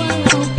one.